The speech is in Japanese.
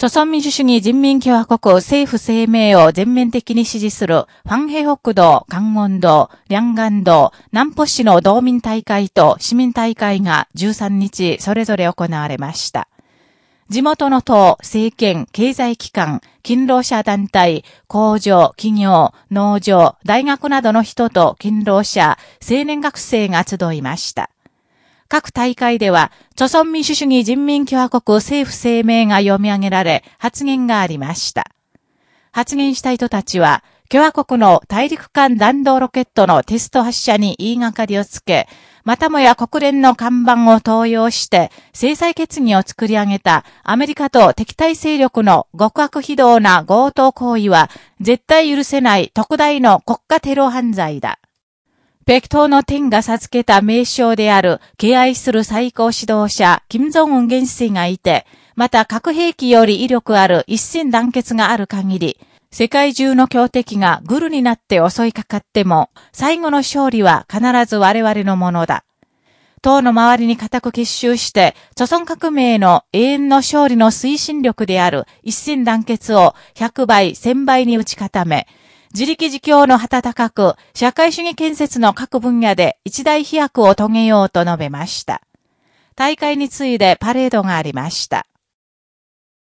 朝鮮民主主義人民共和国政府声明を全面的に支持する、ファンヘ北道、関門道、両岸道、南浦市の道民大会と市民大会が13日それぞれ行われました。地元の党、政権、経済機関、勤労者団体、工場、企業、農場、大学などの人と勤労者、青年学生が集いました。各大会では、朝鮮民主主義人民共和国政府声明が読み上げられ、発言がありました。発言した人たちは、共和国の大陸間弾道ロケットのテスト発射に言いがかりをつけ、またもや国連の看板を登用して、制裁決議を作り上げたアメリカと敵対勢力の極悪非道な強盗行為は、絶対許せない特大の国家テロ犯罪だ。北東の天が授けた名称である、敬愛する最高指導者、金正恩元帥がいて、また核兵器より威力ある一戦団結がある限り、世界中の強敵がグルになって襲いかかっても、最後の勝利は必ず我々のものだ。党の周りに固く結集して、著村革命の永遠の勝利の推進力である一戦団結を100倍、1000倍に打ち固め、自力自強の旗高く、社会主義建設の各分野で一大飛躍を遂げようと述べました。大会に次いでパレードがありました。